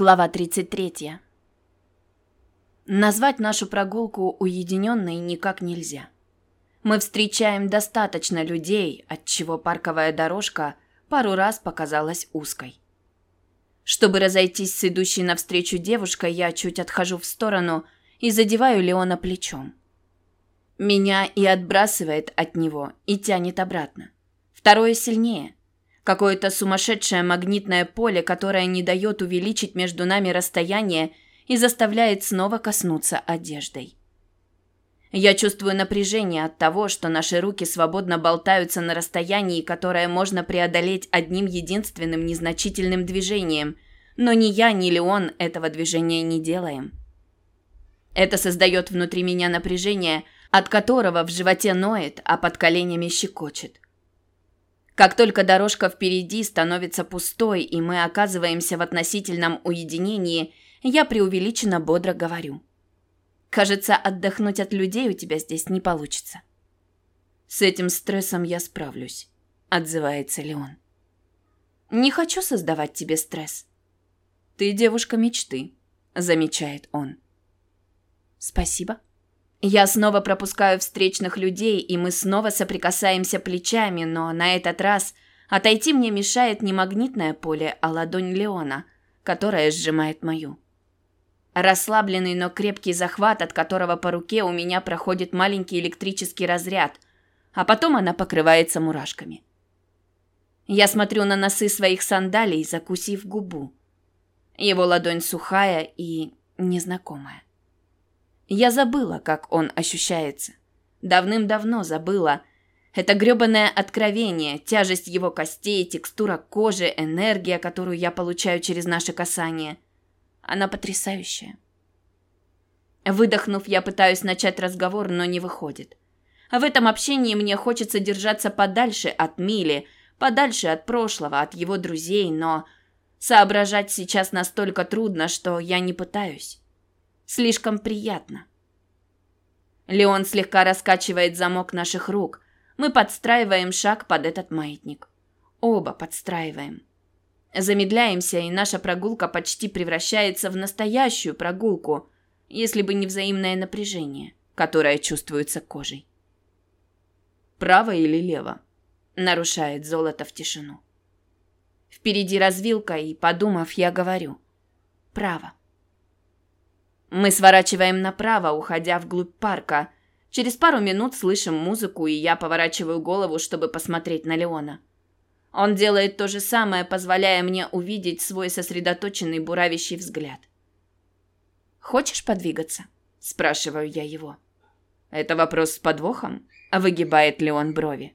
Глава 33. Назвать нашу прогулку уединенной никак нельзя. Мы встречаем достаточно людей, отчего парковая дорожка пару раз показалась узкой. Чтобы разойтись с идущей навстречу девушкой, я чуть отхожу в сторону и задеваю Леона плечом. Меня и отбрасывает от него, и тянет обратно. Второе сильнее. Какое-то сумасшедшее магнитное поле, которое не дает увеличить между нами расстояние и заставляет снова коснуться одеждой. Я чувствую напряжение от того, что наши руки свободно болтаются на расстоянии, которое можно преодолеть одним единственным незначительным движением, но ни я, ни Леон этого движения не делаем. Это создает внутри меня напряжение, от которого в животе ноет, а под коленями щекочет. Как только дорожка впереди становится пустой, и мы оказываемся в относительном уединении, я преувеличенно бодро говорю. «Кажется, отдохнуть от людей у тебя здесь не получится». «С этим стрессом я справлюсь», — отзывается Леон. «Не хочу создавать тебе стресс». «Ты девушка мечты», — замечает он. «Спасибо». Я снова пропускаю встречных людей, и мы снова соприкасаемся плечами, но на этот раз отойти мне мешает не магнитное поле, а ладонь Леона, которая сжимает мою. Расслабленный, но крепкий захват, от которого по руке у меня проходит маленький электрический разряд, а потом она покрывается мурашками. Я смотрю на носы своих сандалий, закусив губу. Его ладонь сухая и незнакомая. Я забыла, как он ощущается. Давным-давно забыла. Это грёбаное откровение, тяжесть его костей, текстура кожи, энергия, которую я получаю через наше касание. Она потрясающая. Выдохнув, я пытаюсь начать разговор, но не выходит. В этом общении мне хочется держаться подальше от Мили, подальше от прошлого, от его друзей, но соображать сейчас настолько трудно, что я не пытаюсь. Слишком приятно. Леон слегка раскачивает замок наших рук. Мы подстраиваем шаг под этот маятник. Оба подстраиваем. Замедляемся, и наша прогулка почти превращается в настоящую прогулку, если бы не взаимное напряжение, которое чувствуется кожей. «Право или лево?» – нарушает золото в тишину. Впереди развилка, и, подумав, я говорю «право». Мы сворачиваем направо, уходя вглубь парка. Через пару минут слышим музыку, и я поворачиваю голову, чтобы посмотреть на Леона. Он делает то же самое, позволяя мне увидеть свой сосредоточенный буравящий взгляд. «Хочешь подвигаться?» – спрашиваю я его. «Это вопрос с подвохом?» – выгибает Леон брови.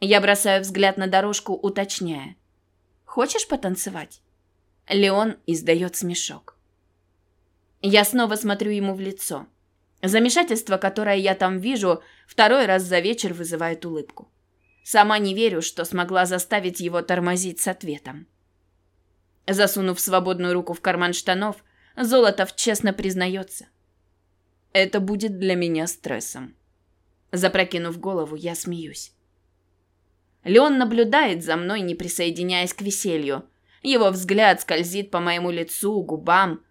Я бросаю взгляд на дорожку, уточняя. «Хочешь потанцевать?» Леон издает смешок. Я снова смотрю ему в лицо. Замешательство, которое я там вижу, второй раз за вечер вызывает улыбку. Сама не верю, что смогла заставить его тормозить с ответом. Засунув свободную руку в карман штанов, Золотов честно признается. «Это будет для меня стрессом». Запрокинув голову, я смеюсь. Леон наблюдает за мной, не присоединяясь к веселью. Его взгляд скользит по моему лицу, губам,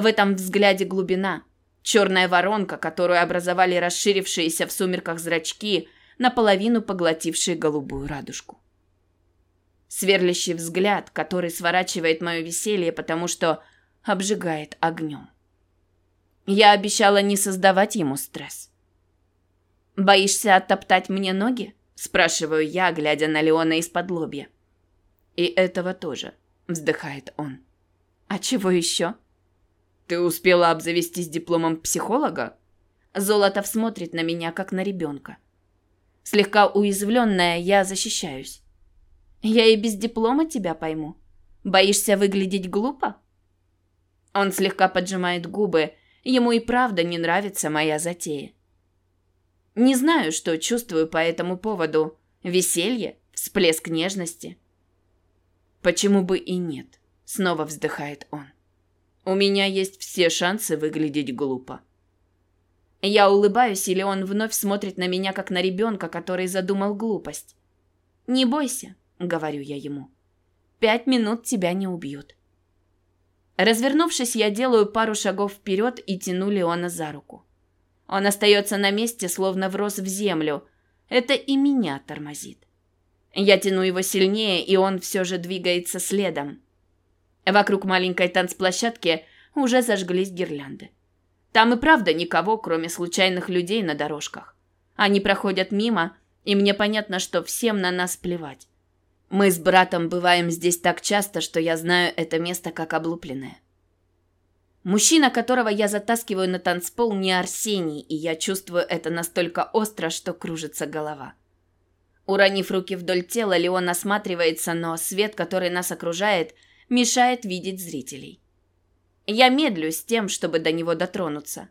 в этом взгляде глубина. Черная воронка, которую образовали расширившиеся в сумерках зрачки, наполовину поглотившие голубую радужку. Сверлящий взгляд, который сворачивает мое веселье, потому что обжигает огнем. Я обещала не создавать ему стресс. «Боишься оттоптать мне ноги?» – спрашиваю я, глядя на Леона из-под лобья. «И этого тоже», – вздыхает он. «А чего еще?» Ты успела обзавестись дипломом психолога? Золотов смотрит на меня, как на ребенка. Слегка уязвленная, я защищаюсь. Я и без диплома тебя пойму. Боишься выглядеть глупо? Он слегка поджимает губы. Ему и правда не нравится моя затея. Не знаю, что чувствую по этому поводу. Веселье? Всплеск нежности? Почему бы и нет? Снова вздыхает он. У меня есть все шансы выглядеть глупо. Я улыбаюсь, или он вновь смотрит на меня, как на ребенка, который задумал глупость. «Не бойся», — говорю я ему. «Пять минут тебя не убьют». Развернувшись, я делаю пару шагов вперед и тяну Леона за руку. Он остается на месте, словно врос в землю. Это и меня тормозит. Я тяну его сильнее, и он все же двигается следом. Вокруг маленькой танцплощадки уже зажглись гирлянды. Там и правда никого, кроме случайных людей на дорожках. Они проходят мимо, и мне понятно, что всем на нас плевать. Мы с братом бываем здесь так часто, что я знаю это место как облупленное. Мужчина, которого я затаскиваю на танцпол, не Арсений, и я чувствую это настолько остро, что кружится голова. Уронив руки вдоль тела, Леон осматривается, но свет, который нас окружает, мешает видеть зрителей. Я медлю с тем, чтобы до него дотронуться.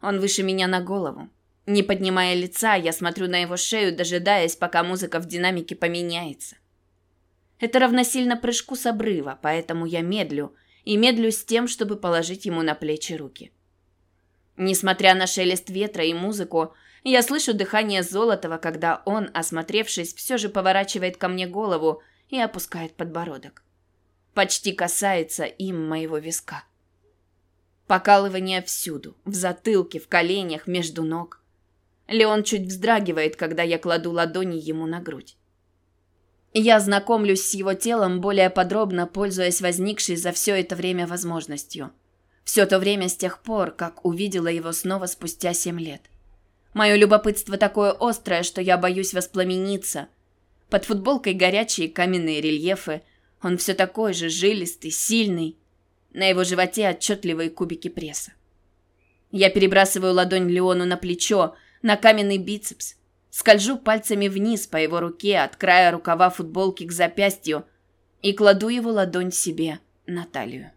Он выше меня на голову. Не поднимая лица, я смотрю на его шею, дожидаясь, пока музыка в динамике поменяется. Это равносильно прыжку с обрыва, поэтому я медлю, и медлю с тем, чтобы положить ему на плечи руки. Несмотря на шелест ветра и музыку, я слышу дыхание Золотого, когда он, осмотревшись, все же поворачивает ко мне голову и опускает подбородок. Почти касается им моего виска. Покалывание всюду, в затылке, в коленях, между ног. Леон чуть вздрагивает, когда я кладу ладони ему на грудь. Я знакомлюсь с его телом более подробно, пользуясь возникшей за все это время возможностью. Все то время с тех пор, как увидела его снова спустя семь лет. Мое любопытство такое острое, что я боюсь воспламениться. Под футболкой горячие каменные рельефы. Он все такой же жилистый, сильный. На его животе отчетливые кубики пресса. Я перебрасываю ладонь Леону на плечо, на каменный бицепс. Скольжу пальцами вниз по его руке от края рукава футболки к запястью и кладу его ладонь себе на талию.